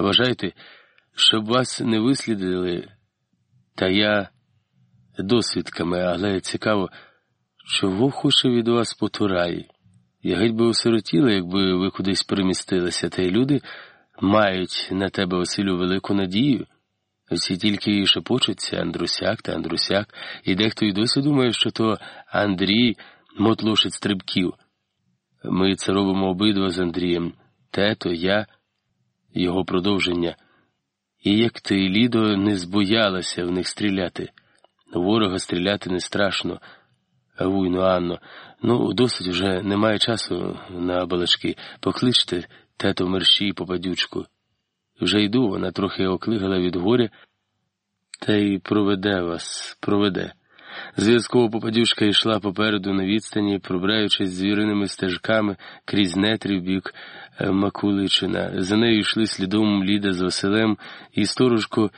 Вважайте, щоб вас не вислідили, та я досвідками, але цікаво, чого хоче від вас потурай. Я геть би осиротіла, якби ви кудись перемістилися, та й люди мають на тебе, Василю, велику надію. Всі тільки і шепочуться Андрусяк та Андрусяк, і дехто й досі думає, що то Андрій мотлошить стрибків. Ми це робимо обидва з Андрієм, тето, я, його продовження. І як ти, Лідо, не збоялася в них стріляти. Ворога стріляти не страшно. Вуйно, Анно, ну досить вже немає часу на балачки. Покличте тето мерщій попадючку. Вже йду, вона трохи оклигала від горя, та й проведе вас, проведе. Зв'язково попадюшка йшла попереду на відстані, пробираючись звіриними стежками крізь нетрів бік е, Макуличина. За нею йшли слідом Ліда з Василем, і сторожко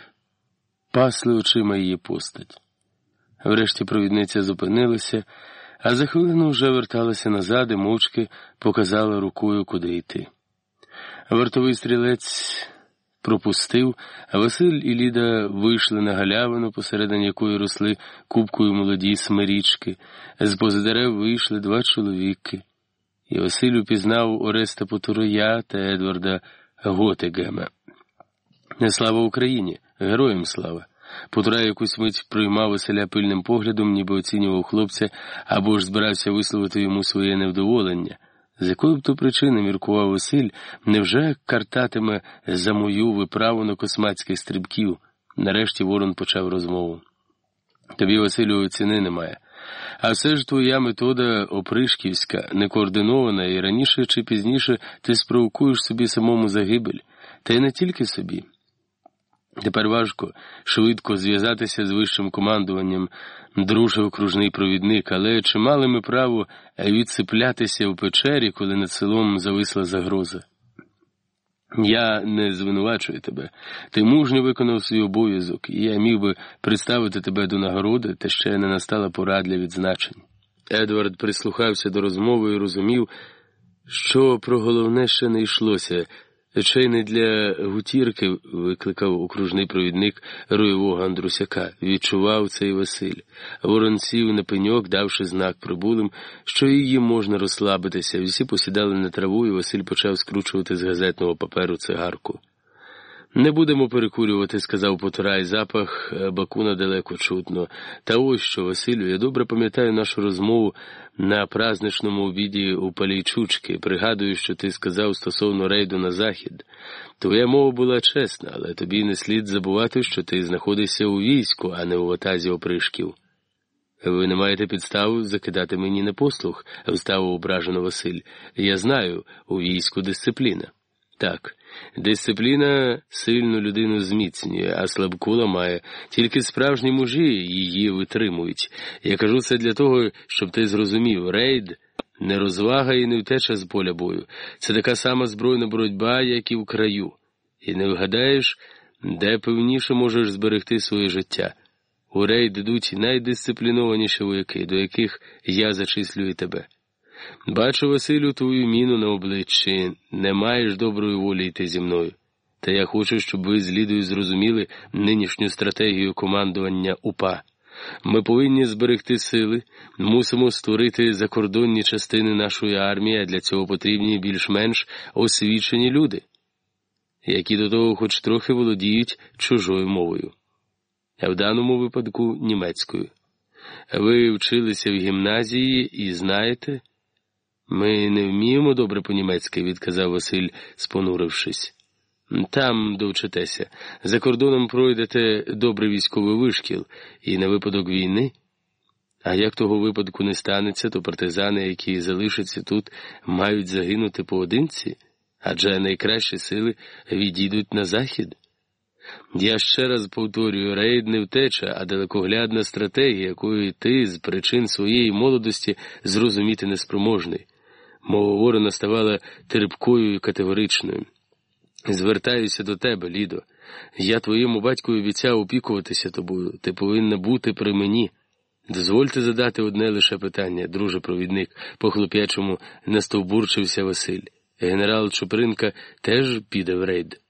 пасли очима її постать. Врешті провідниця зупинилася, а за хвилину вже верталася назад і мовчки показала рукою, куди йти. Вартовий стрілець пропустив, а Василь і Ліда вийшли на галявину, посередині якої росли кубкою молоді смирічки. З поза дерев вийшли два чоловіки. І Василь упізнав Ореста Потуроя та Едварда Готегема. Не слава Україні, героям слава. Потура якусь мить приймав Василя пильним поглядом, ніби оцінював хлопця або ж збирався висловити йому своє невдоволення. З якої б то причини міркував Василь, невже картатиме за мою виправу на космацьких стрибків? Нарешті Ворон почав розмову. Тобі, Василю, ціни немає. А все ж твоя метода опришківська, некоординована, і раніше чи пізніше ти спровокуєш собі самому загибель, та й не тільки собі. Тепер важко швидко зв'язатися з вищим командуванням, друже окружний провідник, але чи мали ми право відсиплятися в печері, коли над селом зависла загроза? Я не звинувачую тебе. Ти мужньо виконав свій обов'язок, і я міг би представити тебе до нагороди, та ще не настала пора для відзначень. Едвард прислухався до розмови і розумів, що про головне ще не йшлося. Чай не для гутірки викликав окружний провідник роєвого Андрусяка. Відчував цей Василь. Ворон сів на пеньок, давши знак прибулим, що її можна розслабитися. Всі посідали на траву, і Василь почав скручувати з газетного паперу цигарку. Не будемо перекурювати, сказав Потурай, запах е, бакуна далеко чутно. Та ось що, Василю, я добре пам'ятаю нашу розмову на праздничному обіді у Палійчучки. Пригадую, що ти сказав стосовно рейду на захід. Твоя мова була чесна, але тобі не слід забувати, що ти знаходишся у війську, а не у ватазі опришків. Ви не маєте підстав закидати мені на послух, вставив ображено Василь. Я знаю, у війську дисципліна. Так, дисципліна сильну людину зміцнює, а слабку ламає. Тільки справжні мужі її витримують. Я кажу це для того, щоб ти зрозумів, рейд не розвага і не втеча з поля бою. Це така сама збройна боротьба, як і в краю. І не вгадаєш, де певніше можеш зберегти своє життя. У рейд йдуть найдисциплінованіші вояки, до яких я зачислюю тебе. Бачу, Василю, твою міну на обличчі, не маєш доброї волі йти зі мною. Та я хочу, щоб ви з Лідою зрозуміли нинішню стратегію командування УПА. Ми повинні зберегти сили, мусимо створити закордонні частини нашої армії, а для цього потрібні більш-менш освічені люди, які до того хоч трохи володіють чужою мовою, а в даному випадку німецькою. Ви вчилися в гімназії і знаєте. Ми не вміємо добре по-німецьки, відказав Василь, спонурившись. Там довчитеся. За кордоном пройдете добрий військовий вишкіл і на випадок війни. А як того випадку не станеться, то партизани, які залишаться тут, мають загинути поодинці, адже найкращі сили відійдуть на захід. Я ще раз повторюю, рейд не втеча, а далекоглядна стратегія, якої ти з причин своєї молодості зрозуміти неспроможний. Мова ворона ставала терпкою і категоричною. Звертаюся до тебе, Лідо. Я твоєму батькові обіцяв опікуватися тобою. Ти повинна бути при мені. Дозвольте задати одне лише питання, друже провідник, по хлоп'ячому настовбурчився Василь. Генерал Чупринка теж піде в рейд.